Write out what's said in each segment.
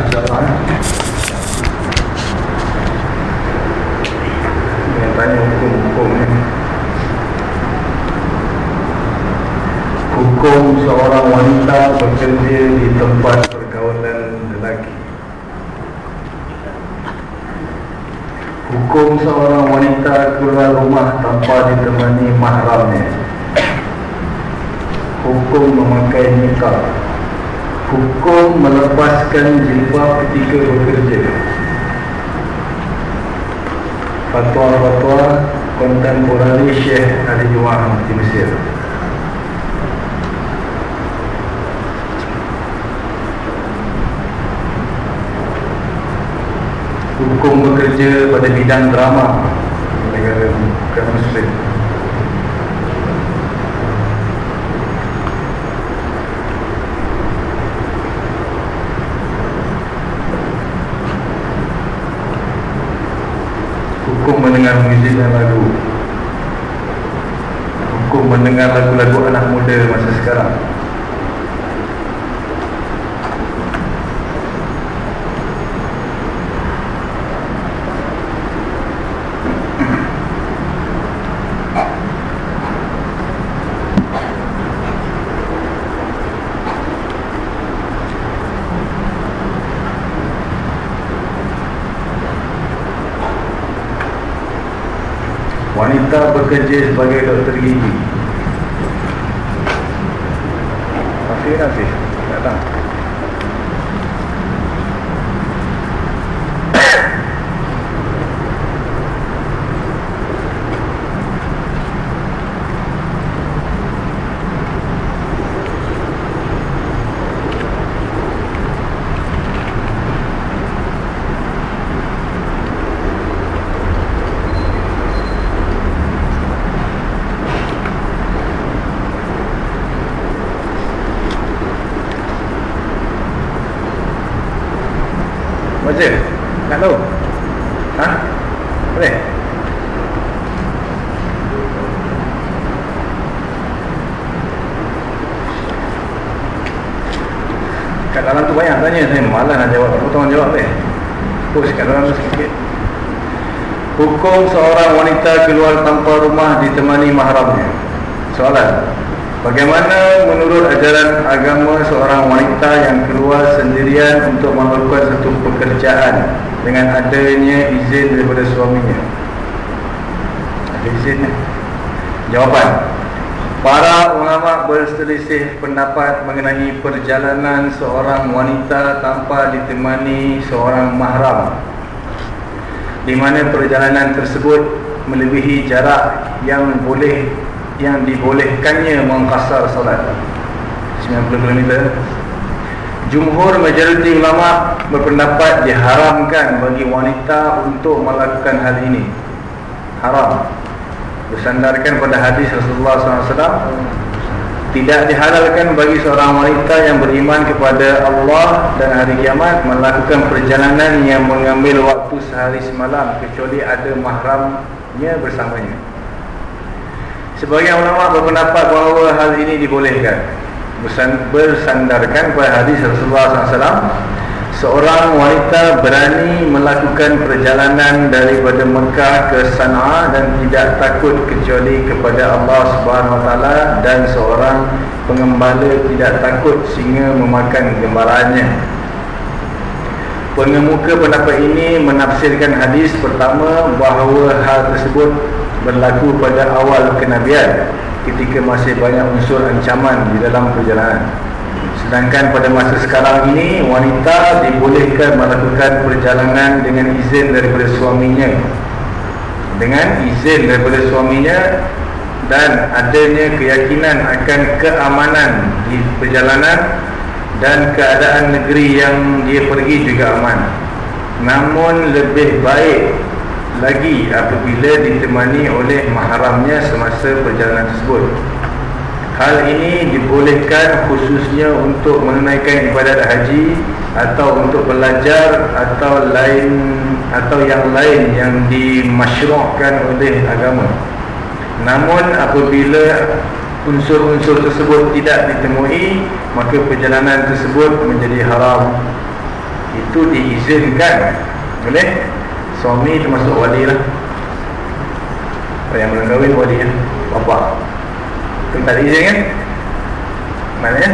Yang tanya hukum-hukum ni Hukum seorang wanita bekerja di tempat perkawinan lelaki. Hukum seorang wanita keluar rumah tanpa ditemani mahramnya. Hukum memakai nikah Hukum melepaskan jilbab ketika bekerja. Fatwa-fatwa kontemporari Syekh Ali Juwah di Mesir. Hukum bekerja pada bidang drama Negara bukan Muslim Hukum mendengar muzik dan lagu. Hukum mendengar lagu-lagu anak muda masa sekarang Wanita bekerja sebagai doktor gigi Masih Nasif Datang Baca Nak tahu Ha? Boleh? Kat dalam tu banyak tanya Saya malas nak jawab Potong jawab ni Push kat dalam tu sikit Hukum seorang wanita keluar tanpa rumah ditemani mahramnya Soalan Bagaimana menurut ajaran agama seorang wanita yang keluar sendirian untuk melakukan satu pekerjaan dengan adanya izin daripada suaminya? Ada izin? Jawapan. Para ulama berselisih pendapat mengenai perjalanan seorang wanita tanpa ditemani seorang mahram. Di mana perjalanan tersebut melebihi jarak yang boleh yang dibolehkannya mengkasar solat. 90 km Jumhur majoriti ulama berpendapat diharamkan bagi wanita untuk melakukan hal ini. Haram. Bersandarkan pada hadis Rasulullah SAW tidak dihalalkan bagi seorang wanita yang beriman kepada Allah dan hari kiamat melakukan perjalanan yang mengambil waktu sehari semalam kecuali ada mahramnya bersamanya. Sebagian ulama berpendapat bahawa hal ini dibolehkan. Bersandarkan pada hadis Rasulullah SAW Seorang wanita berani melakukan perjalanan daripada Mekah ke Sana'a Dan tidak takut kecuali kepada Allah Subhanahu SWT Dan seorang pengembala tidak takut sehingga memakan gembaraannya Pengemuka pendapat ini menafsirkan hadis pertama bahawa hal tersebut berlaku pada awal kenabian ketika masih banyak unsur ancaman di dalam perjalanan. Sedangkan pada masa sekarang ini wanita dibolehkan melakukan perjalanan dengan izin daripada suaminya. Dengan izin daripada suaminya dan adanya keyakinan akan keamanan di perjalanan dan keadaan negeri yang dia pergi juga aman. Namun lebih baik lagi apabila ditemani oleh mahramnya semasa perjalanan tersebut. Hal ini dibolehkan khususnya untuk menunaikan ibadat haji atau untuk belajar atau lain atau yang lain yang dimasyruhkan oleh agama. Namun apabila unsur-unsur tersebut tidak ditemui maka perjalanan tersebut menjadi haram. Itu diizinkan boleh suami termasuk wali lah. Yang belum kahwin wali ya? Bapa. Itu tak diizin kan? Maknanya?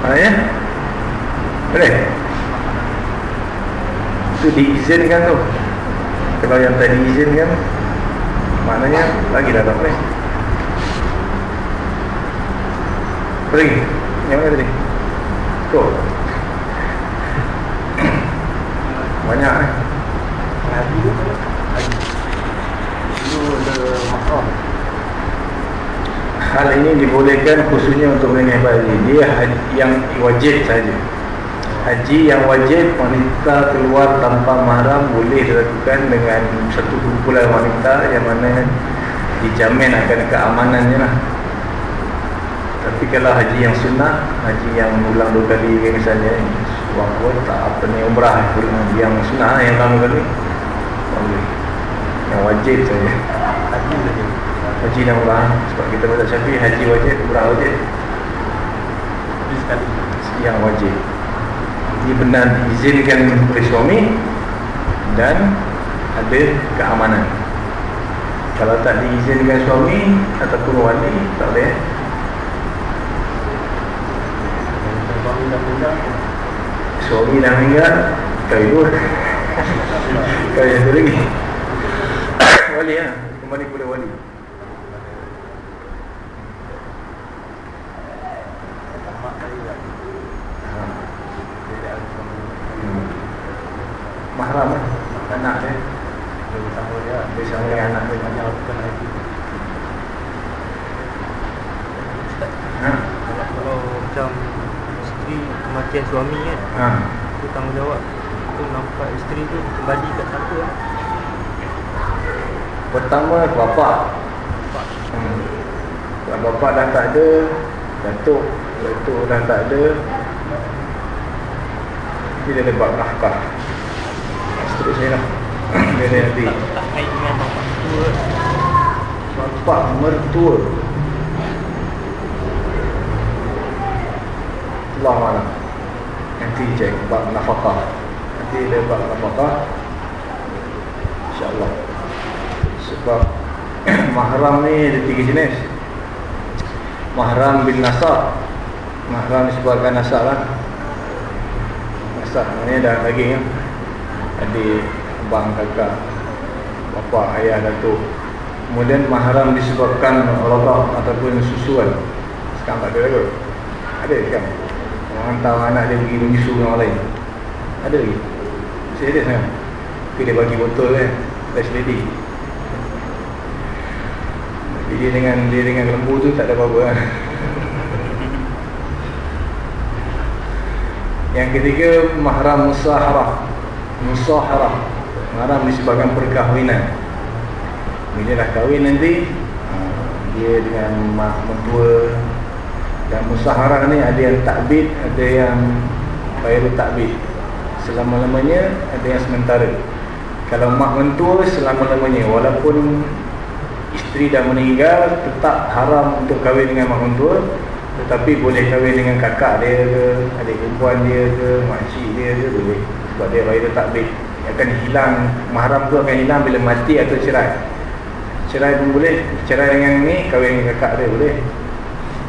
Maknanya? Boleh? Itu diizinkan tu. Kalau yang tak diizinkan maknanya lagi dah tak boleh pergi yang mana tadi? Tu banyak eh? Haji tu Haji Itu ada mahram Hal ini dibolehkan khususnya untuk mengenai haji Dia haji yang wajib saja. Haji yang wajib wanita keluar tanpa mahram boleh dilakukan dengan satu kumpulan wanita yang mana dijamin akan keamanannya lah. Tapi kalau haji yang sunnah, haji yang ulang dua kali misalnya Wah, tak apa ni umrah yang sunnah yang lama kali boleh. Yang wajib saja. Haji saja. Haji dan umrah. Sebab kita baca syafi haji wajib umrah wajib. Sekali. Yang wajib. Dia benar diizinkan oleh suami dan ada keamanan. Kalau tak diizinkan suami ataupun wali tak boleh Meninggal. Suami dah meninggal kahwin dua. Kahwin satu lagi. Wali lah kembali kepada wali. Hmm. mahram lah anak dia. Dia bersama dia dia sama dengan anak dia Banyak lakukan haji ha? Kalau macam isteri kematian suami kan? Ha. Itu tanggungjawab. Itu nampak isteri tu kembali kat siapa lah. Pertama bapak hmm. kalau bapak dah tak ada datuk. Datuk dah tak ada dia dah dapat nafkah seterusnya lah. Dia dah nanti. Tak kait dengan bapak tua bapak mertua. Allah mana nanti cek bab nafkah. Nanti dia bab nafkah insyaAllah. Sebab mahram ni ada tiga jenis. Mahram bin nasab. Mahram disebabkan nasab lah. Nasab maknanya dah daging kan adik, abang, kakak bapa, ayah, datuk. Kemudian mahram disebabkan rodak ataupun susuan. Sekarang tak ada lagi. Ada sekarang hantar anak dia pergi menyusu orang lain. Ada lagi? Ada sekarang tapi dia bagi botol kan? Fresh lady tapi dia dengan dia dengan lembu tu tak ada apa-apa kan? Yang ketiga mahram musaharah. Musaharah. Mahram disebabkan perkahwinan. Bila dah kahwin nanti dia dengan mak mentua dan musaharah ni ada yang takbid ada yang bayar takbid selama-lamanya ada yang sementara. Kalau mak mentua selama-lamanya. Walaupun isteri dah meninggal tetap haram untuk kahwin dengan mak mentua tetapi boleh kahwin dengan kakak dia ke adik perempuan dia ke makcik dia ke boleh. Sebab dia bayar takbid akan hilang. Mahram tu akan hilang bila mati atau cerai. Cerai pun boleh. Cerai dengan ni kahwin dengan kakak dia boleh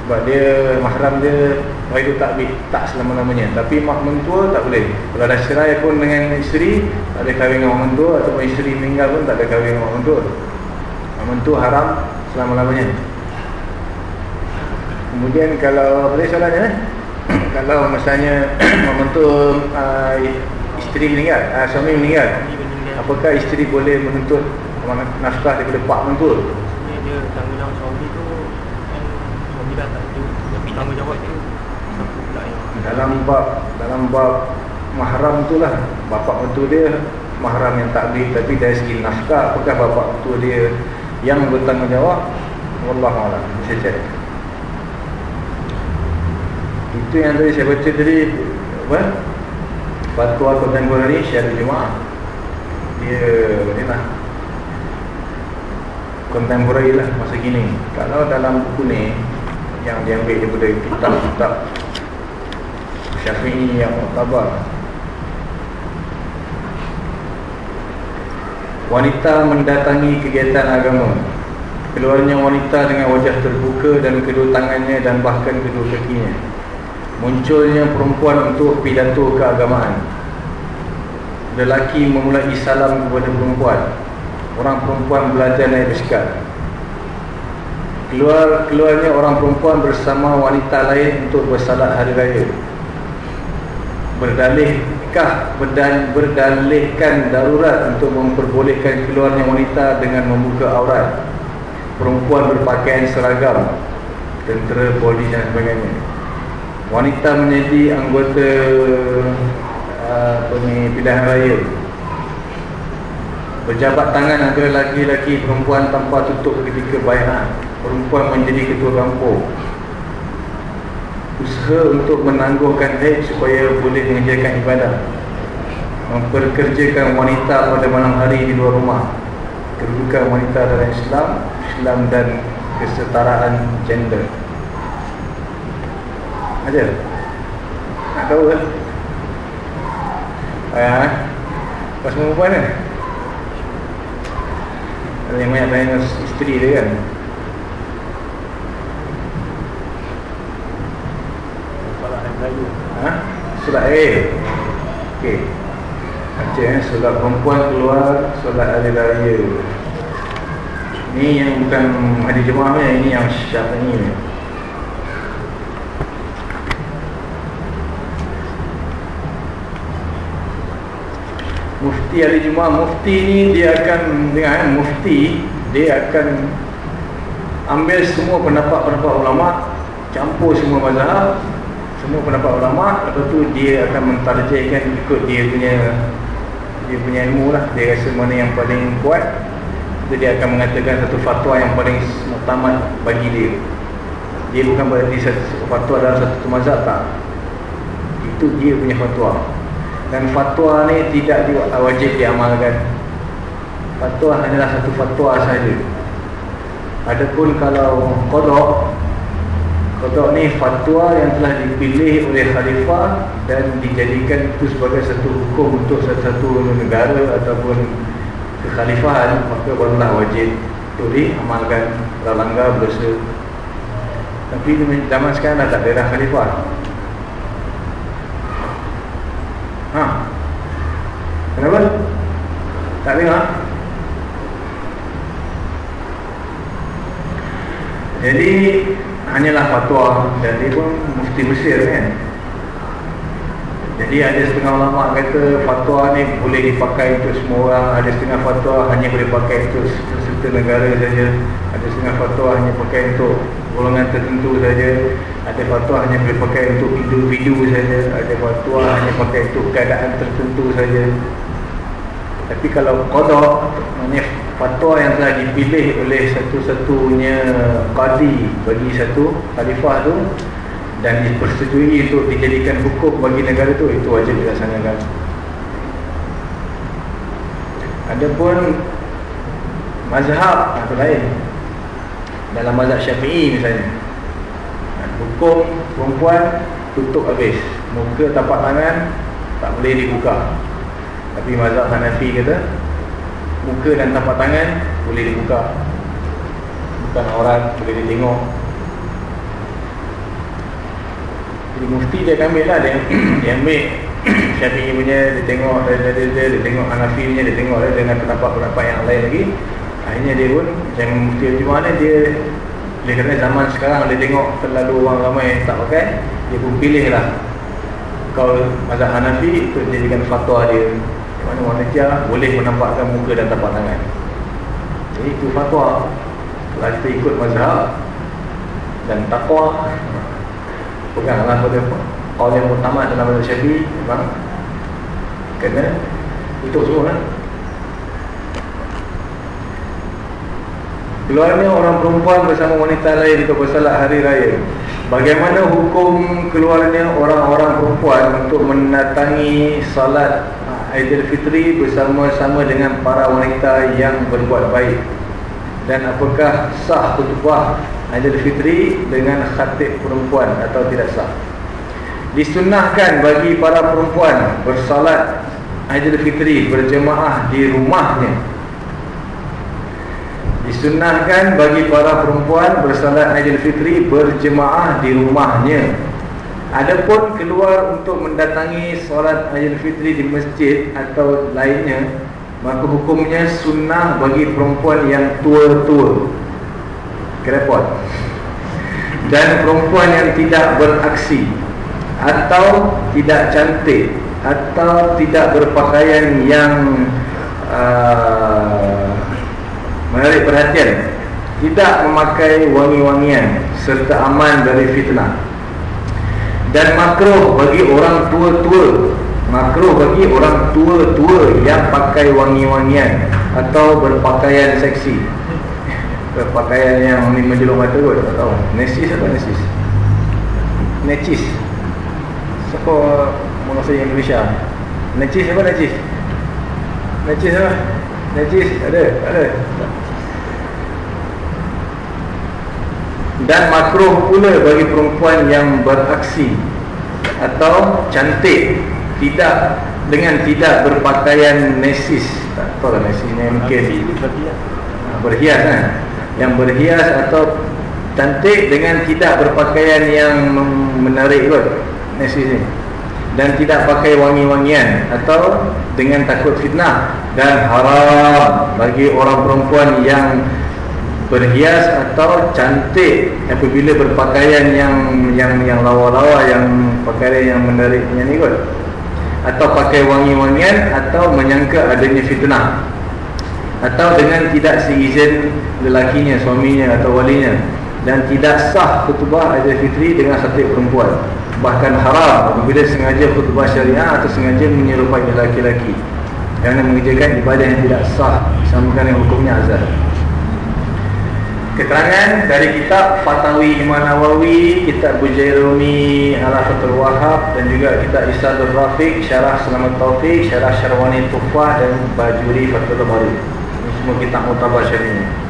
sebab dia mahram dia Wahyu takbid tak selama-lamanya. Tapi mak mentua tak boleh. Kalau dah cerai pun dengan isteri Tak boleh kahwin dengan mak mentua. Ataupun isteri meninggal pun tak boleh kahwin dengan mak mentua. Mak mentua haram selama-lamanya. Kemudian kalau tadi soalannya eh? Kalau misalnya mak mentua uh, Isteri meninggal uh, Suami meninggal Apakah isteri boleh menuntut Nafkah daripada pak mentua? Dia tanggungjawab suami tu Tak ada Tapi tanggungjawab tu Siapa pula yang dalam bab dalam bab mahram tu lah. Bapak mentua dia mahram yang takbir tapi dari segi nafkah apakah bapak mentua dia yang bertanggungjawab? Wallahu a'lam. Saya cek itu yang tadi saya baca tadi. Apa? Fatwa kontemporari syariah Jumaah dia ni lah. Kontemporari lah masa kini. Kalau dalam buku ni yang diambil daripada kitab-kitab Syafi'i yang muktabar Wanita mendatangi kegiatan agama. Keluarnya wanita dengan wajah terbuka dan kedua tangannya dan bahkan kedua kakinya. Munculnya perempuan untuk pidato keagamaan. Lelaki memulai salam kepada perempuan. Orang perempuan belajar naik bersekat Keluar keluarnya orang perempuan bersama wanita lain untuk bersalat hari raya. Berdalihkah berdan, berdalihkan darurat untuk memperbolehkan keluarnya wanita dengan membuka aurat. Perempuan berpakaian seragam Tentera, polis dan sebagainya. Wanita menjadi anggota uh, pilihan raya. Berjabat tangan antara laki-laki perempuan tanpa tutup ketika bayan Perempuan menjadi ketua kampung Usaha untuk menangguhkan haid supaya boleh mengerjakan ibadah Memperkerjakan wanita pada malam hari di luar rumah Kedudukan wanita dalam Islam Islam dan kesetaraan gender Ada? Nak tahu ke? Ayah, pas perempuan kan? Ada yang banyak tanya isteri dia kan? Solat hari raya Ha? Solat air. Okey. Baca eh, solat perempuan keluar Solat hari raya. Ni yang bukan hari jemaah ni Ini yang syafi'i ni. Mufti hari Jumaat Mufti ni dia akan Dengar kan Mufti Dia akan Ambil semua pendapat-pendapat ulama Campur semua mazhab Semua pendapat ulama Lepas tu dia akan mentarjihkan Ikut dia punya Dia punya ilmu lah. Dia rasa mana yang paling kuat. Itu dia akan mengatakan Satu fatwa yang paling Muktamad bagi dia. Dia bukan berarti satu fatwa dalam satu mazhab tak. Itu dia punya fatwa. Dan fatwa ni tidak di, wajib diamalkan. Fatwa hanyalah satu fatwa saja. Adapun kalau kodok Kodok ni fatwa yang telah dipilih oleh khalifah Dan dijadikan itu sebagai satu hukum untuk satu-satu negara Ataupun kekhalifahan Maka barulah wajib untuk diamalkan Kalau langgar berdosa Tapi zaman sekarang dah tak ada dah khalifah Ha. Kenapa? Tak dengar? Jadi hanyalah fatwa dan dia pun mufti Mesir kan. Jadi ada setengah ulama kata fatwa ni boleh dipakai untuk semua orang, ada setengah fatwa hanya boleh pakai untuk serta negara saja, ada setengah fatwa hanya pakai untuk golongan tertentu saja, ada fatwa hanya boleh pakai untuk individu saja, ada fatwa hanya pakai untuk keadaan tertentu saja. Tapi kalau qada maknanya fatwa yang telah dipilih oleh satu-satunya qadi bagi satu khalifah tu dan dipersetujui untuk dijadikan hukum bagi negara tu itu wajib dilaksanakan. Adapun mazhab atau lain dalam mazhab Syafi'i misalnya hukum perempuan tutup habis muka tapak tangan tak boleh dibuka tapi mazhab Hanafi kata Muka dan tapak tangan boleh dibuka. Bukan orang boleh ditengok Jadi mufti dia akan ambil lah Dia, dia ambil. Syafi'i punya Dia tengok dia, dia, dia, dia, tengok. Hanafi punya Dia tengok dia dengan pendapat-pendapat yang lain lagi. Akhirnya dia pun Macam mufti Al-Jum'ah ni Dia Dia kata zaman sekarang Dia tengok terlalu orang ramai tak pakai Dia pun pilih lah Kau mazhab Hanafi Untuk jadikan fatwa dia mana manusia boleh menampakkan muka dan tapak tangan. Jadi itu fatwa. Kalau kita ikut mazhab Dan takwa Peganglah pada Kau yang utama dalam mazhab syafi Memang Kena Tutup semua kan? Keluarnya orang perempuan bersama wanita lain Untuk bersalat hari raya. Bagaimana hukum keluarnya orang-orang perempuan Untuk mendatangi salat Aidilfitri bersama-sama dengan para wanita yang berbuat baik. Dan apakah sah khutbah Aidilfitri dengan khatib perempuan atau tidak sah? Disunnahkan bagi para perempuan bersalat Aidilfitri berjemaah di rumahnya. Disunnahkan bagi para perempuan bersalat Aidilfitri berjemaah di rumahnya Adapun keluar untuk mendatangi solat Aidilfitri di masjid atau lainnya Maka hukumnya sunnah bagi perempuan yang tua-tua. Kerepot. Dan perempuan yang tidak beraksi Atau tidak cantik Atau tidak berpakaian yang uh, Menarik perhatian Tidak memakai wangi-wangian Serta aman dari fitnah Dan makruh bagi orang tua-tua Makruh bagi orang tua-tua yang pakai wangi-wangian Atau berpakaian seksi Berpakaian yang menjelur mata kot Tak tahu Nesis apa nesis? Necis Siapa Mula saya Indonesia Necis apa necis? Necis apa? Necis ada? Ada? Dan makruh pula bagi perempuan yang beraksi Atau cantik tidak dengan tidak berpakaian nesis. Tak tahu lah nesis ni mungkin berhias. Kan yang berhias atau cantik dengan tidak berpakaian yang menarik kot nesis ni. Dan tidak pakai wangi-wangian atau dengan takut fitnah. Dan haram bagi orang perempuan yang berhias atau cantik apabila berpakaian yang yang yang lawa-lawa yang pakaian yang menariknya ni kot atau pakai wangi-wangian atau menyangka adanya fitnah. Atau dengan tidak seizin lelakinya, suaminya atau walinya. Dan tidak sah khutbah Aidil Fitri dengan satu perempuan. Bahkan haram apabila sengaja khutbah syariah atau sengaja menyerupai lelaki-lelaki. Kerana mengerjakan ibadah yang tidak sah samakan dengan hukumnya azab Keterangan dari kitab Fatawi Imam Nawawi, kitab Bujairumi Al-Fatul Wahab dan juga kitab Isadur Rafiq, Syarah Selamat Taufik, Syarah Syarwani Tufah dan Bajuri Fatul Bari. Ini semua kitab mutabar syariah.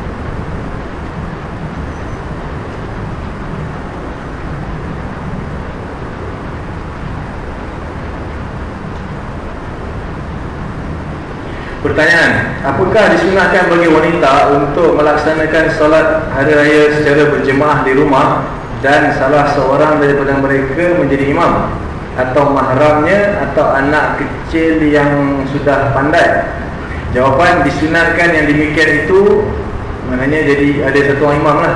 Pertanyaan, apakah disunahkan bagi wanita untuk melaksanakan solat hari raya secara berjemaah di rumah dan salah seorang daripada mereka menjadi imam atau mahramnya atau anak kecil yang sudah pandai? Jawapan disunahkan yang demikian itu maknanya jadi ada satu orang imam lah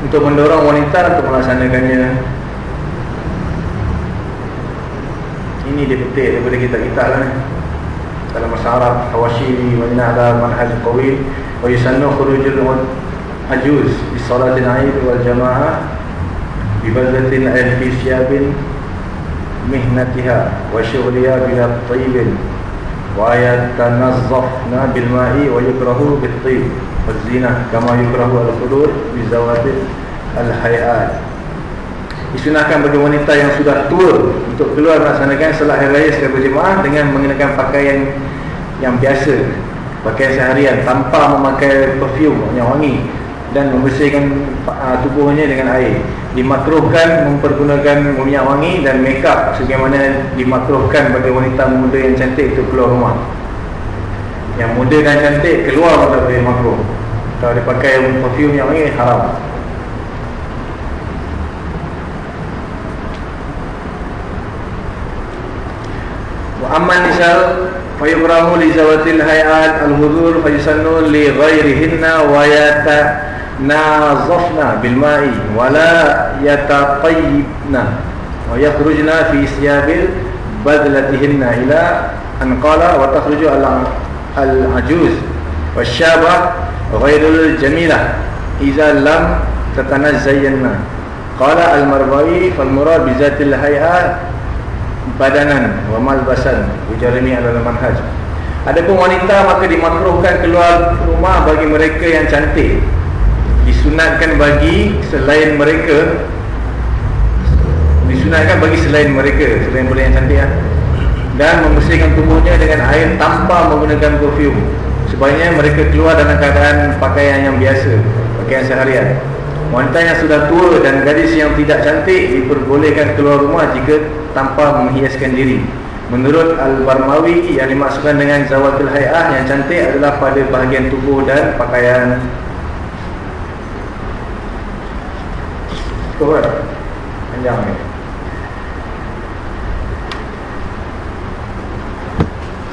untuk mendorong wanita untuk melaksanakannya. Ini dia petik daripada kita-kita lah ni كلام سعرات حواشيني وإن على منهج طويل ويسن خروج العجوز بصلاة العيد والجماعة ببلدة في ثياب مهنتها وشغلها بلا طيب ويتنظفن بالماء ويكره بالطيب والزينة كما يكره الخلود بزواج الحيئات disunahkan bagi wanita yang sudah tua untuk keluar melaksanakan salat hari raya secara berjemaah dengan mengenakan pakaian yang biasa. Pakaian seharian tanpa memakai perfume yang wangi dan membersihkan uh, tubuhnya dengan air. Dimakruhkan mempergunakan minyak wangi dan makeup sebagaimana dimakruhkan bagi wanita muda yang cantik untuk keluar rumah. Yang muda dan cantik keluar boleh makruh. Kalau dia pakai perfume yang wangi haram وأما النساء فيكره لزوات الهيئات الهذور فيسن لغيرهن ويتناظفن بالماء ولا يتطيبن ويخرجن في ثياب بذلتهن إلى أن قال وتخرج العجوز والشابة غير الجميلة إذا لم تتنزين. قال المرضي فالمراد بذات الهيئات badanan wa malbasan ujarani adalah manhaj. Adapun wanita maka dimakruhkan keluar rumah bagi mereka yang cantik. Disunatkan bagi selain mereka. Disunatkan bagi selain mereka selain boleh yang cantik ya. dan membersihkan tubuhnya dengan air tanpa menggunakan perfume. Sebaiknya mereka keluar dalam keadaan pakaian yang biasa pakaian seharian Wanita yang sudah tua dan gadis yang tidak cantik diperbolehkan keluar rumah jika tanpa menghiaskan diri. Menurut Al-Barmawi yang dimaksudkan dengan zawatul hay'ah yang cantik adalah pada bahagian tubuh dan pakaian. Kan? Panjang ni.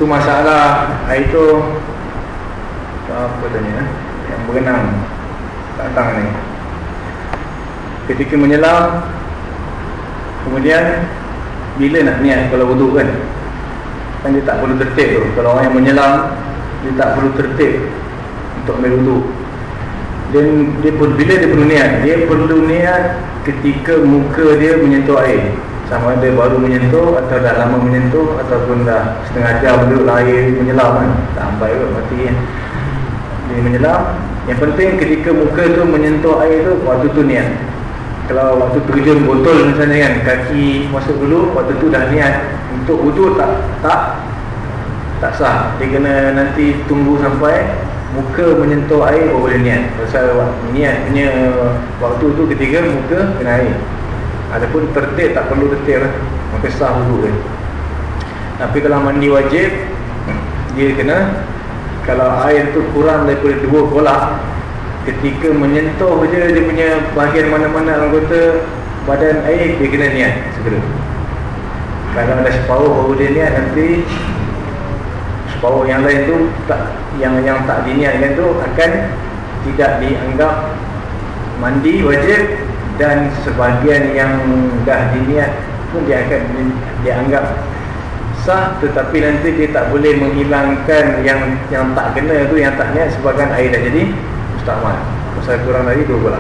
Itu masalah itu apa tanya eh? yang berenang datang ni. Ketika menyelam kemudian bila nak niat kalau wuduk kan? Kan dia tak perlu tertib tu. Kalau orang yang menyelam dia tak perlu tertib untuk ambil wuduk. Dan dia pun bila dia perlu niat? Dia perlu niat ketika muka dia menyentuh air. Sama ada baru menyentuh atau dah lama menyentuh ataupun dah setengah jam duduk lah air menyelam kan? Tak sampai kot mati kan? Dia menyelam. Yang penting ketika muka tu menyentuh air tu waktu tu niat kalau waktu terjun botol misalnya kan kaki masuk dulu waktu tu dah niat untuk wuduk tak tak tak sah. Dia kena nanti tunggu sampai muka menyentuh air baru boleh niat. Pasal niat punya waktu tu ketika muka kena air. Adapun tertib tak perlu tertib lah. Maka sah wuduk dia. Tapi kalau mandi wajib dia kena kalau air tu kurang daripada dua kolak ketika menyentuh je dia punya bahagian mana-mana anggota badan air dia kena niat segera. Kalau ada separuh baru dia niat nanti separuh yang lain tu tak yang yang tak diniatkan tu akan tidak dianggap mandi wajib dan sebahagian yang dah diniat pun dia akan dianggap sah tetapi nanti dia tak boleh menghilangkan yang yang tak kena tu yang tak niat sebahagian air dah jadi mustahmal Pasal kurang lagi dua bola.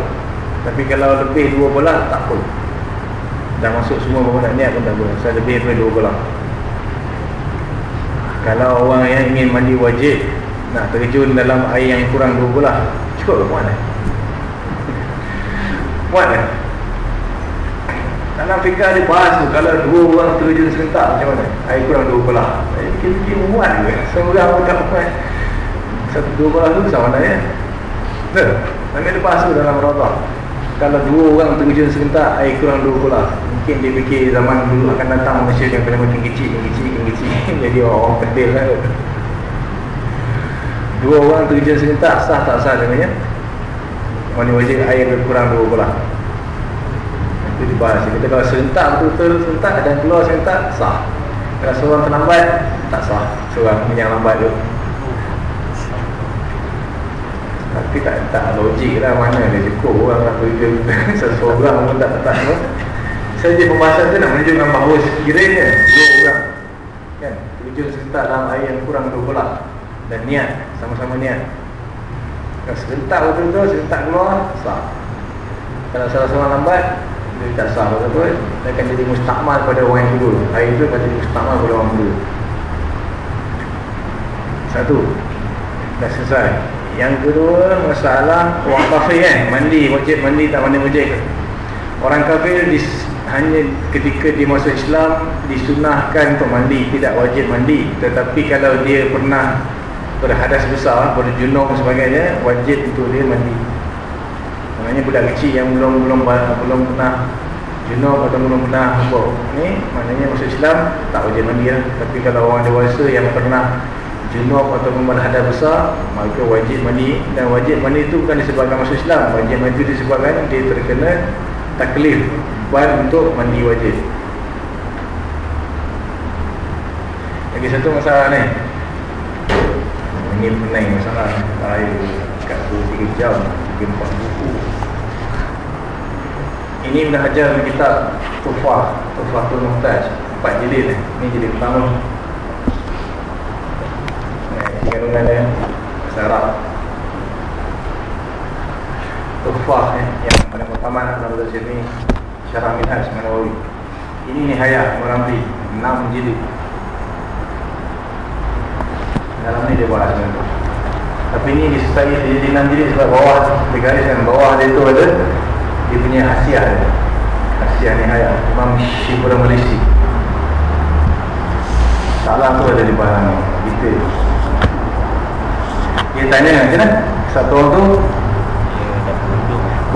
Tapi kalau lebih dua bola tak apa Dah masuk semua baru nak niat pun tak apa Pasal lebih daripada dua bola. Kalau orang yang ingin mandi wajib Nak terjun dalam air yang kurang dua bola Cukup ke muat eh? Muat eh? Dalam fikir dia bahas tu Kalau dua orang terjun serentak macam mana? Air kurang dua bola. Fikir-fikir muat ke Seorang pun tak muat Satu dua bola tu sama mana ya Ambil lepas tu dalam radah Kalau dua orang terjun serentak Air kurang dua bola Mungkin dia fikir zaman dulu akan datang Malaysia yang kena makin kecil, makin kecil, makin kecil. Jadi orang pedil lah. Dua orang terjun serentak Sah tak sah dengannya Mana wajib air kurang dua bola Itu dibahas Kita kalau serentak betul-betul serentak Dan keluar serentak sah. Kalau seorang terlambat Tak sah. Seorang yang lambat tu tapi tak tak logik lah mana dia cukup orang nak pergi seseorang pun tak tak apa saja pembahasan tu nak menunjukkan bahawa sekiranya dua orang. Kan? Terjun serentak dalam air yang kurang dua bola dan niat sama-sama niat. Kalau serentak betul-betul serentak keluar sah. Kalau salah seorang lambat dia tak sah betul-betul. Dia akan jadi mustakmal pada orang yang kedua air itu akan jadi mustakmal pada orang kedua satu. Dah selesai yang kedua masalah orang kafir kan mandi wajib mandi tak mandi wajib orang kafir dis, hanya ketika dia masuk Islam disunahkan untuk mandi. Tidak wajib mandi. Tetapi kalau dia pernah berhadas besar berjunung sebagainya wajib untuk dia mandi. Maknanya budak kecil yang belum belum belum pernah junub atau belum pernah apa ni maknanya masuk Islam tak wajib mandi lah. Tapi kalau orang dewasa yang pernah junub atau berhadas besar maka wajib mandi. Dan wajib mandi itu bukan disebabkan masuk Islam. Wajib mandi itu disebabkan dia terkena taklif ban untuk mandi wajib. Lagi satu masalah ni. Ini pening masalah air kat 2-3 jam 3-4 buku. Ini belajar kitab Tufah Tufah tu Muhtaj. 4 jilid ni. Ini jilid pertama kandungan dia. Arab Tufah eh, yang pada pertama dalam bahasa sini Syarah Minhaj Manawawi ini nihayat merambi 6 jilid. Dalam ni dia bahas tu tapi ni disertai jadi 6 jilid sebab bawah dia gariskan bawah dia tu ada dia punya hasiah dia. Hasiah nihayat Imam Syibura Malaysi salah tu ada di bahagian detail dia tanya macam mana? Satu orang tu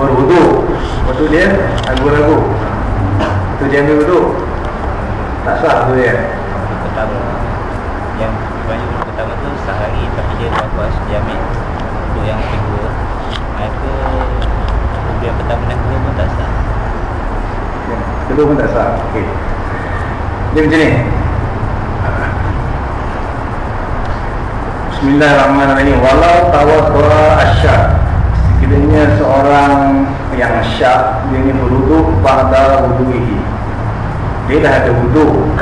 berwuduk. Lepas tu dia ragu-ragu Tu dia ambil wuduk. Tak sah tu dia. Pertama yang banyak yang pertama tu sehari tapi dia lepas dia ambil untuk yang kedua. Maka yang pertama dan kedua pun tak sah. Ya, Kedua pun tak sah. Okey. Dia macam ni Bismillahirrahmanirrahim. Walau tawadwa asyak. Sekiranya seorang yang syak Dia ni beruduk Ba'da wudu'ihi. Dia dah ada wuduk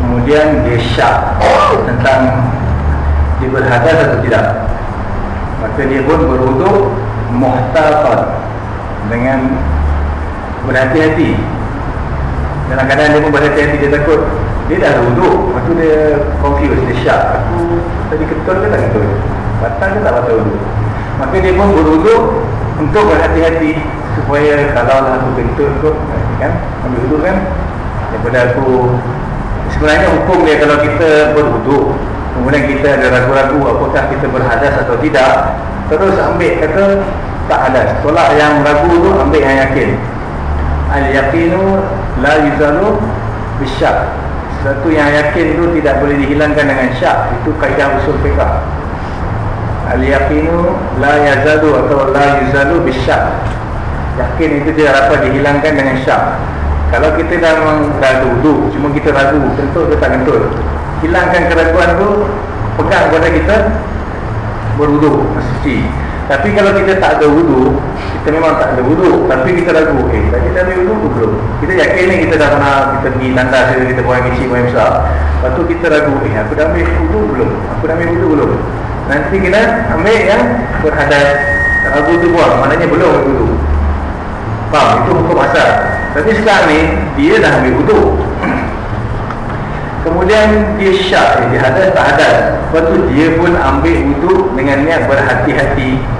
Kemudian dia syak Tentang Dia berhadas atau tidak. Maka dia pun beruduk Muhtafad Dengan Berhati-hati. Keadaan dia pun berhati-hati dia takut Dia dah ada wuduk. Lepas tu dia confused Dia syak. Aku tadi ketul ke tak ketul? Batal ke tak batal wuduk? Maka dia pun berwuduk Untuk berhati-hati Supaya kalau lah aku ketul kot kan? Ambil wuduk kan? Daripada aku Sebenarnya hukum dia kalau kita berwuduk Kemudian kita ada ragu-ragu Apakah kita berhadas atau tidak Terus ambil kata Tak hadas. Tolak yang ragu tu ambil yang yakin. Al-yaqinu la yuzalu bisyak Sesuatu yang yakin itu tidak boleh dihilangkan dengan syak Itu kaedah usul fiqah Al-yaqinu la yazalu atau la yuzalu bisyak. Yakin itu tidak dapat dihilangkan dengan syak. Kalau kita dah ada wuduk Cuma kita ragu, kentut ke tak kentut Hilangkan keraguan tu Pegang kepada kita Berwuduk, suci Tapi kalau kita tak ada wuduk kita memang tak ada wuduk Tapi kita ragu Eh tadi ambil wuduk ke belum? Kita yakin ni kita dah pernah Kita pergi tandas Kita buang kecil buang besar Lepas tu kita ragu Eh aku dah ambil wuduk belum? Aku dah ambil wuduk belum? Nanti kena ambil yang Berhadas. Ragu tu buang Maknanya belum ambil wuduk Faham? Itu hukum asal. Tapi sekarang ni Dia dah ambil wuduk Kemudian dia syak Dia hadas tak hadas. Lepas tu dia pun ambil wuduk Dengan niat berhati-hati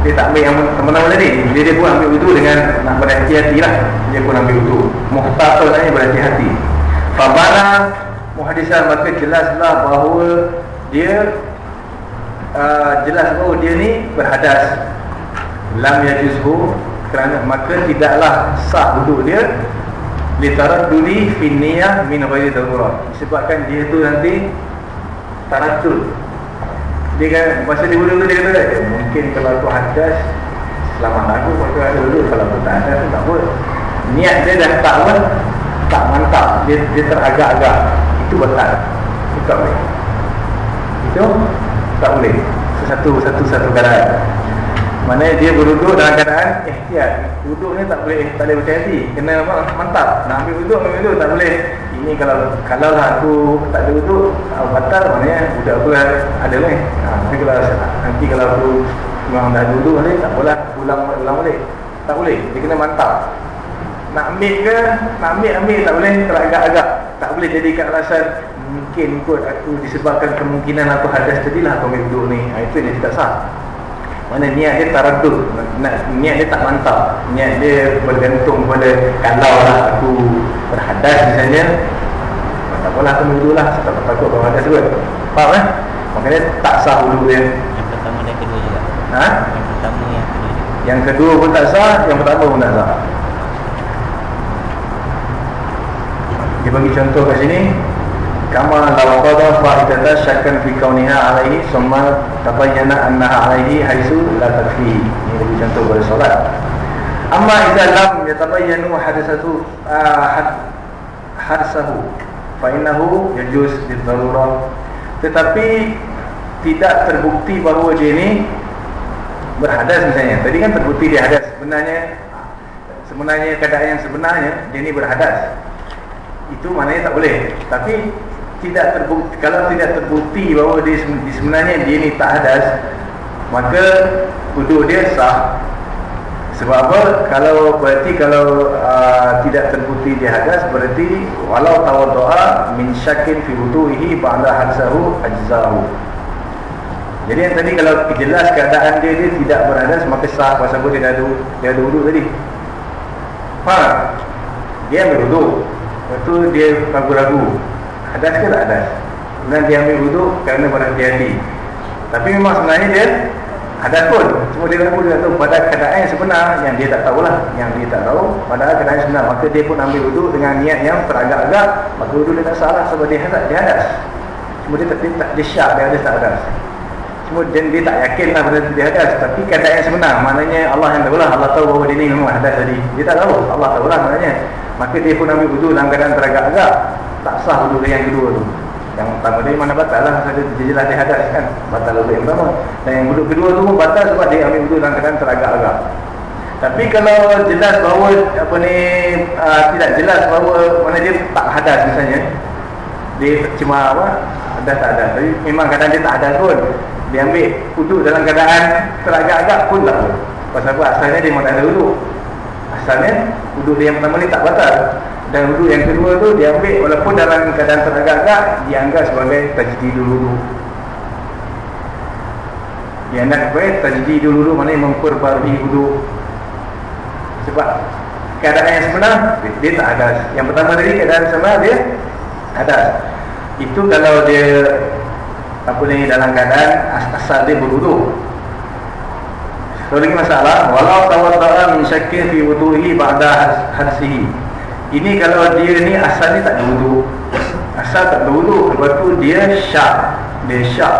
dia tak ambil yang teman-teman tadi. Bila dia pun ambil wudhu dengan nak berhati-hati lah. Dia pun ambil wudhu Muhtatul tanya berhati-hati. Fabana Muhadisan maka jelaslah bahawa Dia uh, Jelas bahawa dia ni berhadas. Lam yajuzhu Kerana maka tidaklah sah wudhu dia. Litarat duli Finniyah min ghairi darurat. Disebabkan dia tu nanti Taratul dia kan masa dia wuduk tu dia kata eh, mungkin kalau aku hadas selamat aku waktu ada wuduk kalau aku tak hadas tak apa. Niat dia dah tak apa tak mantap. Dia, dia teragak-agak. Itu batal itu tak boleh. Itu tak boleh. Satu satu satu keadaan. Mana dia berduduk dalam keadaan ikhtiar. Duduk ni tak boleh tak boleh berhati kena apa? Mantap. Nak ambil duduk ambil duduk tak boleh ini kalau kalau lah aku tak ada uh, batal maknanya budak aku ada ni. Ha, nanti kalau nanti kalau aku memang dah duduk ni tak boleh ulang ulang balik. Tak boleh dia kena mantap. Nak ambil ke nak ambil ambil tak boleh teragak-agak tak boleh jadikan alasan mungkin kot aku disebabkan kemungkinan aku hadas tadilah aku ambil duduk ni. Ha, itu dia tidak sah mana niat dia taradud niat dia tak mantap. Niat dia bergantung pada kalau lah aku berhadas misalnya tak apalah aku dulu lah. Tak takut kalau hadas kot faham eh? Makanya tak sah dulu dia. Yang pertama dan kedua juga. Ha? yang pertama yang kedua juga. Yang kedua pun tak sah yang pertama pun tak sah. Dia bagi contoh kat sini kama law qada fa'idata syakkan fi kauniha alaihi summa tabayyana annaha alaihi haisu la takfi ini lebih contoh pada solat. Amma idza lam yatabayyanu hadasatu uh, had, hadasahu fa innahu yajuz bidarurah tetapi tidak terbukti bahawa dia ni berhadas misalnya. Tadi kan terbukti dia hadas. Sebenarnya sebenarnya keadaan yang sebenarnya dia ni berhadas. Itu maknanya tak boleh. Tapi tidak terbukti kalau tidak terbukti bahawa dia sebenarnya dia ni tak hadas maka wuduk dia sah. Sebab apa? Kalau berarti kalau uh, tidak terbukti dia hadas berarti walau tawaddu'a min syakin fi wudu'ihi ba'da hadsahu ajzahu. Jadi yang tadi kalau jelas keadaan dia dia tidak berhadas maka sah. Pasal dia dah ada dia ada wuduk tadi? Faham dia ambil wuduk lepas tu dia ragu-ragu Hadas ke tak hadas? Kemudian dia ambil wuduk kerana berhati-hati Tapi memang sebenarnya dia hadas pun. Cuma dia mengaku dia tahu pada keadaan sebenar yang dia tak tahulah. Yang dia tak tahu pada keadaan sebenar. Maka dia pun ambil wuduk dengan niat yang teragak-agak maka wuduk dia tak salah sebab dia hadas, dia hadas. cuma dia dia, dia syak dia hadas tak hadas cuma dia, dia tak yakin lah pada dia hadas tapi keadaan yang sebenar maknanya Allah yang tahulah. Allah tahu bahawa dia ni memang hadas tadi. Dia tak tahu. Allah tahulah maknanya. Maka dia pun ambil wuduk dalam keadaan teragak-agak tak sah dia yang kedua tu. Yang pertama dia mana batal lah Ada jelas dia hadas kan. Batal lebih yang pertama. Dan yang wuduk kedua tu pun batal Sebab dia ambil wuduk dalam keadaan teragak-agak. Tapi kalau jelas bahawa Apa ni uh, Tidak jelas bahawa Mana dia tak hadas misalnya Dia cuma apa Hadas tak hadas Tapi memang keadaan dia tak hadas pun Dia ambil wuduk dalam keadaan Teragak-agak pun tak. Pasal apa? Asalnya dia memang tak ada wuduk Asalnya wuduk dia yang pertama ni tak batal dan wudhu yang kedua tu dia ambil walaupun dalam keadaan teragak-agak dianggap sebagai tajdid dulu dia nak sebagai tajdid dulu maknanya memperbarui wudhu sebab keadaan yang sebenar dia tak ada yang pertama tadi keadaan sebenar dia ada itu kalau dia apa ni dalam keadaan asal dia berwudhu so lagi masalah? Walau tawadda'a min syakkin fi wuduhi ba'da hadsihi ini kalau dia ni asal ni tak ada wudu. Asal tak ada wudu Lepas tu dia syak. Dia syak.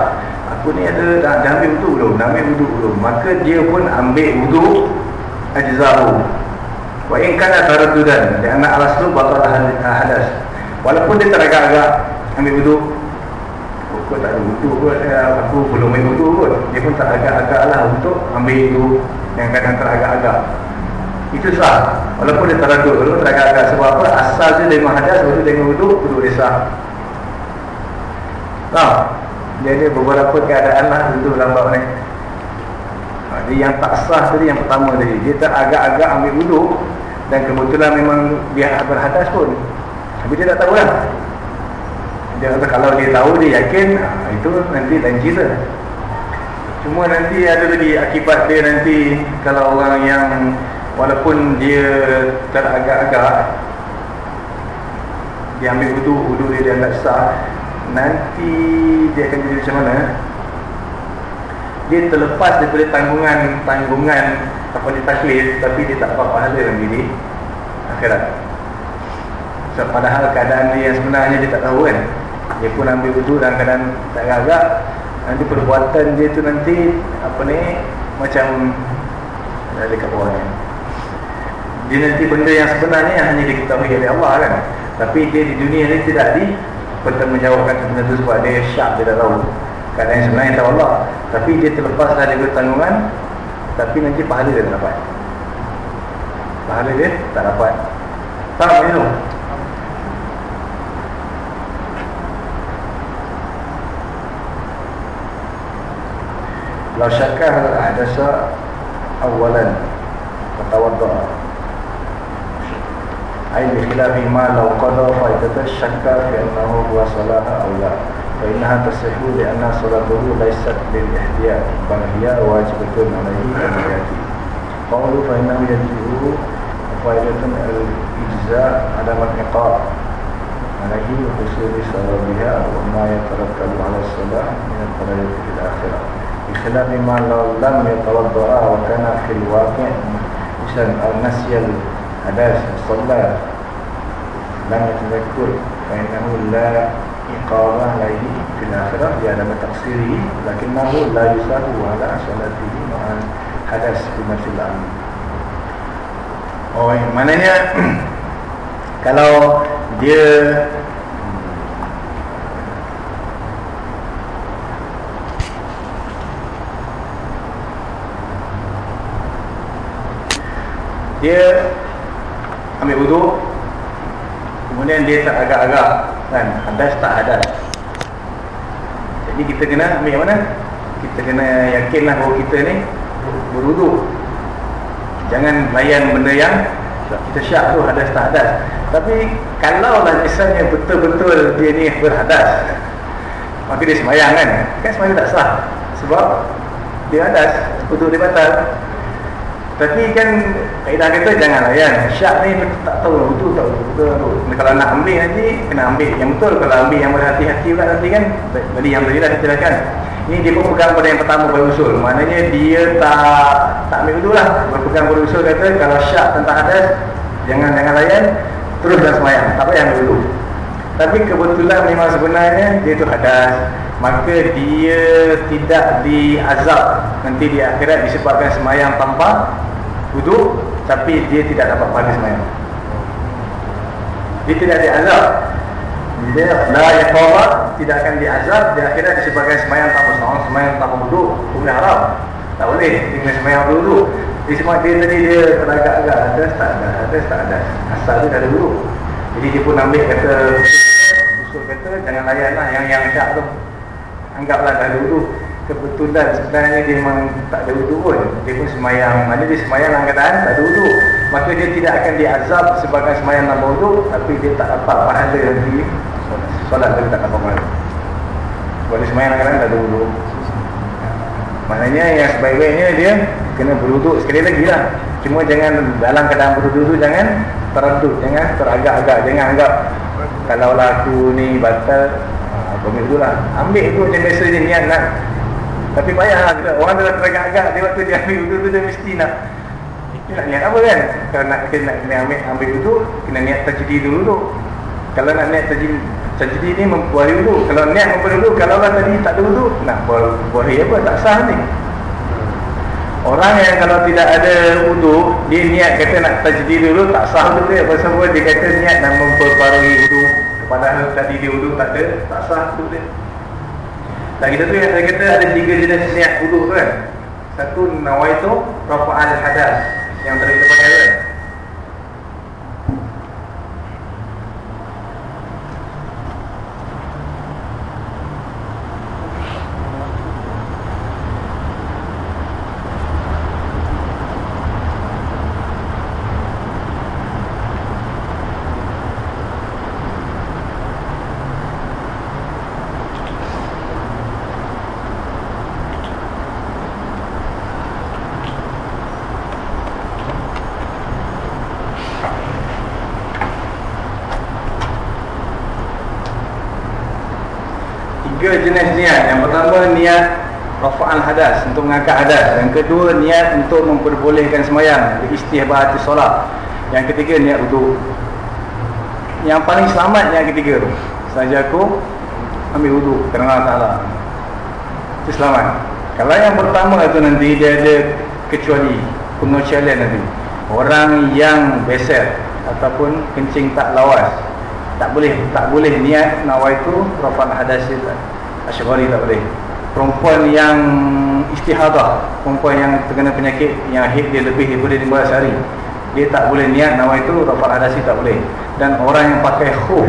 Aku ni ada dah, dah ambil wudu belum? Dah ambil wudu belum? Maka dia pun ambil wudu Ajzahu. Wa in kana taradudan Dia anak alas tu bakal hadas Walaupun dia teragak-agak Ambil wudu. Aku tak ada wudu kot Aku belum ambil wudu kot. Dia pun teragak-agak lah Untuk ambil wudu. Yang kadang teragak-agak itu sah. Walaupun dia teraduk dulu teragak-agak sebab apa? Asal dia dengan hadas waktu dengan wuduk wuduk dia sah. Nah jadi beberapa keadaan lah wuduk lambat ni. Jadi yang tak sah tadi yang pertama tadi. Dia teragak-agak ambil wuduk dan kebetulan memang dia berhadas pun. Tapi dia tak tahu lah. Dia kata kalau dia tahu dia yakin itu nanti lain cerita. Cuma nanti ada lagi akibat dia nanti kalau orang yang walaupun dia teragak-agak dia ambil wudu, wudu dia dia tak sah nanti dia akan jadi macam mana? Dia terlepas daripada tanggungan tanggungan apa dia taklif tapi dia tak dapat pahala dalam diri akhirat. So, padahal keadaan dia yang sebenarnya dia tak tahu kan? Dia pun ambil wudu dalam keadaan tak agak nanti perbuatan dia tu nanti apa ni macam dekat bawah ni dia nanti benda yang sebenarnya hanya diketahui oleh Allah kan. Tapi dia di dunia ni tidak di pertanggungjawabkan benda itu sebab dia syak dia tak tahu. Keadaan yang sebenarnya tahu Allah. Tapi dia terlepas dari bertanggungan tapi nanti pahala dia tak dapat. Pahala dia tak dapat. Tak apa itu Lau syakah al-ahdasa awalan Fatawadda'a أي بخلاف ما لو قضى فائدة الشك في أنه هو صلاة أو لا فإنها تصح لأن صلاته ليست للإحتياط بل هي واجبة عليه كما يأتي قوله فإنه يجب فائدة الإجزاء عدم العقاب عليه وحصول صوابها وما يترتب على الصلاة من الدرجة في الآخرة. بخلاف ما لو لم يتوضأ وكان في الواقع مثل نسي solat dan yang ikut kainahu la iqarah lagi kena akhirat dia ada taksiri lakin nahu la yusahu ala solat ma'an hadas kumasil amin oh maknanya kalau dia dia wuduk kemudian dia tak agak-agak kan? Hadas tak hadas. Jadi kita kena ambil mana kita kena yakinlah bahawa kita ni berwuduk. Jangan layan benda yang kita syak tu hadas tak hadas. Tapi kalau lah misalnya betul-betul dia ni berhadas maka dia semayang kan? Kan semayang tak sah. Sebab dia hadas wuduk dia batal tapi kan kaedah kata jangan layan Syak ni tak tahu lah betul tak? Betul, betul. Kalau nak ambil nanti kena ambil. Yang betul Kalau ambil yang berhati-hati pula nanti kan Jadi yang tadi dah kita kan. Ni dia pun pegang pada yang pertama pada usul. Maknanya dia tak tak ambil wudhu lah. Berpegang pada usul kata Kalau syak tentang hadas Jangan jangan layan Teruslah semayang. Tak payah ambil wudhu Tapi kebetulan memang sebenarnya Dia tu hadas. Maka dia tidak diazab. Nanti di akhirat disebabkan semayang tanpa wudhu Tapi dia tidak dapat pahala semayang Dia tidak diazab dia la yaqama tidak akan diazab di akhirat disebabkan semayang tanpa salat, semayang tanpa wudu, hukumnya haram. Tak boleh dengan semayang wudu. Dia semua dia tadi dia teragak-agak ada tak ada, ada tak ada. Asal dia dah ada wudu. Jadi dia pun ambil kata usul kata jangan layanlah yang yang syak tu. Anggaplah dah wudu. Kebetulan sebenarnya dia memang tak ada wudu pun. Dia pun semayang, mana dia semayang keadaan tak ada wudu. Maka dia tidak akan diazab sebagai semayang tanpa wudu, tapi dia tak dapat pahala nanti solat dia tak dapat pahala. Dia semayang keadaan tak ada wudu. Maknanya yang sebaik-baiknya dia kena berwuduk sekali lagi lah. Cuma jangan dalam keadaan berwuduk tu jangan teraduk, jangan teragak-agak, jangan anggap kalau lah aku ni batal, ha, dulu lah. Ambil tu macam biasa je niat nak. Tapi payah lah, orang dah teragak-agak, dia waktu dia ambil dulu tu dia mesti nak nak niat apa kan? Kalau nak kena, nak kena ambil, ambil dulu, kena niat terjadi dulu tu. Kalau nak niat terjadi, terjadi ni membuat dulu. Kalau niat membuat dulu, kalau orang tadi tak ada dulu, nak buat apa? Tak sah ni. Orang yang kalau tidak ada wudu, dia niat kata nak terjadi dulu, tak sah dulu dia. Pasal apa? Dia kata niat nak memperbarui wudu. Padahal tadi dia wudu tak ada, tak sah dulu dia. Lagi satu yang saya kata ada tiga jenis niat wudu tu kan. Satu nawaitu rafa'al hadas yang kita pakai kan. Tiga jenis niat. Yang pertama niat rafa'al hadas untuk mengangkat hadas. Yang kedua niat untuk memperbolehkan semayang, istihbahati solat. Yang ketiga niat wudu. Yang paling selamat yang ketiga tu. Saja aku ambil wudu kerana Allah Taala. Itu selamat. Kalau yang pertama itu nanti dia ada kecuali pengecualian nanti. Orang yang beser ataupun kencing tak lawas tak boleh tak boleh niat nawaitu rafal hadasil asyghari tak boleh. Perempuan yang istihadah perempuan yang terkena penyakit yang haid dia lebih daripada 15 hari dia tak boleh niat nawaitu rafal hadasil tak boleh. Dan orang yang pakai khuf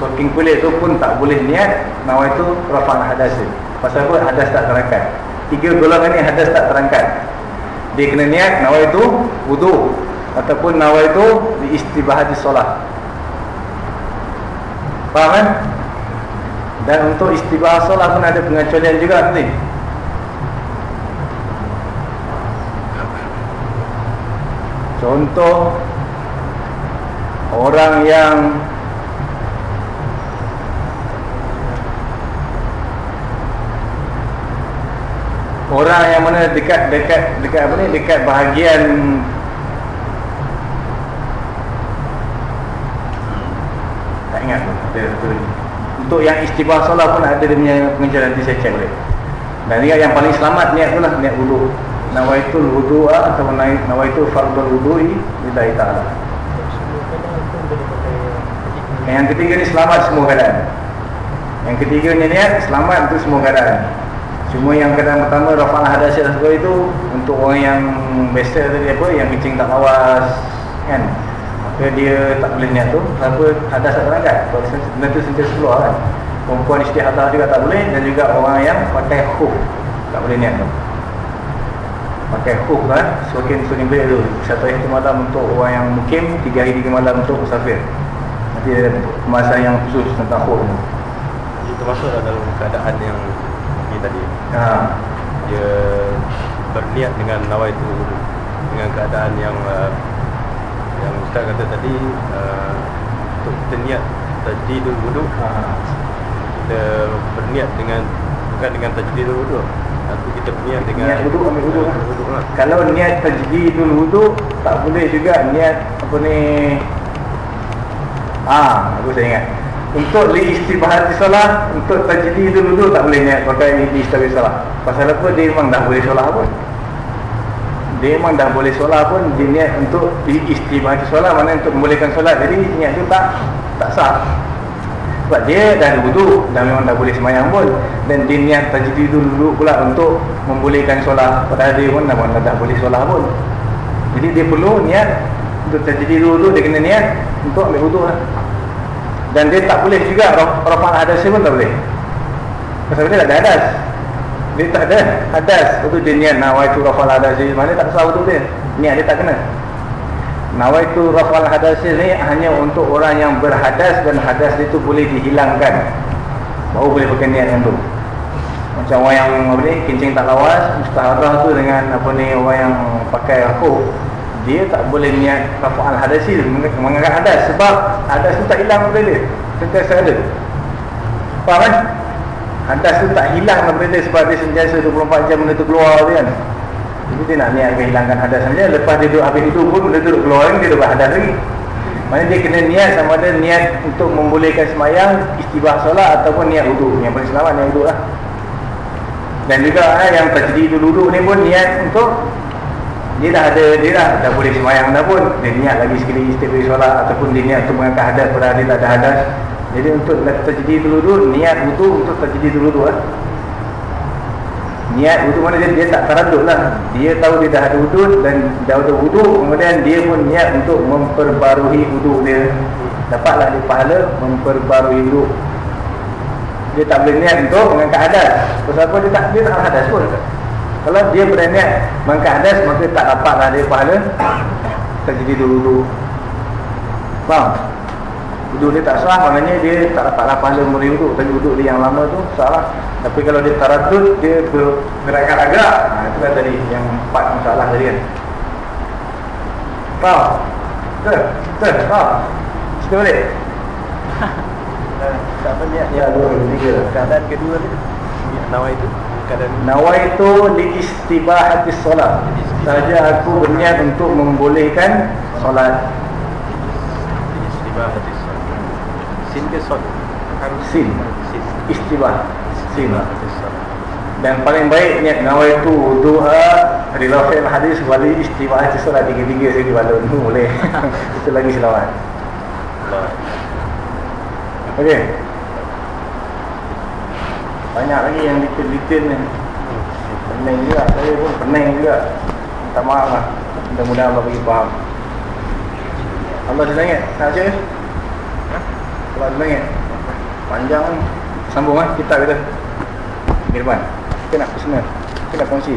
stocking kulit tu pun tak boleh niat nawaitu rafal hadasil pasal apa? Hadas tak terangkat. Tiga golongan ni hadas tak terangkat. Dia kena niat nawaitu wudu ataupun nawaitu di istibahati solat. Faham kan? Dan untuk istibah solat pun ada pengecualian juga nanti. Contoh orang yang orang yang mana dekat dekat dekat apa ni dekat bahagian tak ingat pun ada lagi untuk yang istibah solat pun ada dia punya pengejaran nanti saya cek boleh dan niat yang paling selamat niat tu lah niat wudu. Nawaitul wudu'a atau nawaitul fardul wudu'i lillahi ta'ala. Yang ketiga ni selamat semua keadaan. Yang ketiga ni niat selamat untuk semua keadaan. Cuma yang keadaan pertama rafa'ah hadas itu untuk orang yang biasa tadi apa yang kencing tak awas kan dia tak boleh niat tu. Apa hadas tak terangkat benda tu sentiasa keluar kan? Perempuan istihadah juga tak boleh dan juga orang yang pakai khuf tak boleh niat tu. Pakai khuf kan semakin semakin baik tu satu hari malam untuk orang yang mukim tiga hari tiga malam untuk musafir. Nanti ada kemasan yang khusus tentang khuf tu. Itu termasuk dalam keadaan yang ni tadi. Ha. Dia berniat dengan nawai itu Dengan keadaan yang uh, Yang Ustaz kata tadi uh, Untuk kita niat Tajdidul wuduk Ha. Kita berniat dengan bukan dengan tajdidul wudu. Tapi kita berniat dengan Niat wuduk ambil wuduk lah. Wuduk lah. Kalau niat tajdidul wudu tak boleh juga niat apa ni Ah, aku saya ingat. Untuk li istibahati solat, untuk tajdidul wudu tak boleh niat pakai li istibahati solat. Pasal apa dia memang dah boleh solat pun. Dia memang dah boleh solat pun dia niat untuk istibahati solat mana untuk membolehkan solat. Jadi niat tu tak tak sah. Sebab dia dah wudu dan memang dah boleh semayang pun dan dia niat tajdidul wudu pula untuk membolehkan solat. Padahal dia pun dah, dah, boleh solat pun. Jadi dia perlu niat untuk tajdidul wudu dia kena niat untuk ambil wudu lah. Dan dia tak boleh juga raf- rafa'al hadas pun tak boleh. Pasal dia tak ada hadas. Dia tak ada hadas. Itu dia niat nawaitu rafa'al hadas mana tak sah wudu dia. Niat dia tak kena. Nawaitu rafal hadas ni hanya untuk orang yang berhadas dan hadas itu boleh dihilangkan. Baru boleh pakai niat yang tu. Macam orang yang apa ni kencing tak lawas, mustahadah tu dengan apa ni orang yang pakai rokok, dia tak boleh niat rafal hadas mengangkat hadas sebab hadas tu tak hilang daripada dia. Sentiasa ada. Faham kan? Hadas tu tak hilang daripada dia sebab dia sentiasa 24 jam benda tu keluar dia kan. Jadi dia nak niat menghilangkan hadas saja Lepas dia duduk habis duduk pun Benda tu duduk keluar Dia duduk hadas lagi. Maksudnya dia kena niat sama ada niat Untuk membolehkan semayang Istibah solat Ataupun niat wuduk. Yang paling selamat niat wuduk lah. Dan juga eh, yang terjadi duduk-duduk ni pun Niat untuk Dia dah ada Dia dah, dah boleh semayang dah pun. Dia niat lagi sekali istibah solat Ataupun dia niat untuk mengangkat hadas Padahal dia tak ada hadas Jadi untuk terjadi duduk Niat wuduk untuk terjadi duduk lah niat wuduk mana dia, dia tak taraduk lah. Dia tahu dia dah ada wuduk dan dah ada wuduk kemudian dia pun niat untuk memperbarui wuduk dia. Dapatlah dia pahala memperbarui wuduk. Dia tak boleh niat untuk mengangkat hadas. Sebab apa? Dia tak dia tak hadas pun. Kalau dia berniat mengangkat hadas maka tak dapatlah dia pahala terjadi dulu faham wuduk dia tak sah maknanya dia tak dapatlah pahala memberi wuduk tapi wuduk dia yang lama tu salah tapi kalau dia taradud dia bergerak agak. Ha, itulah tadi yang empat masalah tadi kan. Faham? Betul? Betul? Faham? Kita niat ya dua tiga. Keadaan kedua nawai itu keadaan nawaitu li istibahati solat saja aku berniat untuk membolehkan solat istibah hadis. Sin ke sod? sin istibah sin Istibah dan paling baik niat nawaitu doa rilafil hadis wali istibahati solat tiga-tiga sekali balon tu boleh itu lagi selawat Allah. Okey. Banyak lagi yang detail-detail ni. Pening juga, saya pun pening juga. Minta maaf lah. Mudah-mudahan Allah bagi faham. Allah ada langit. Nak baca Allah ada langit. Panjang ni. Sambung lah kitab kita. Depan. Kita nak personal. Kita nak kongsi.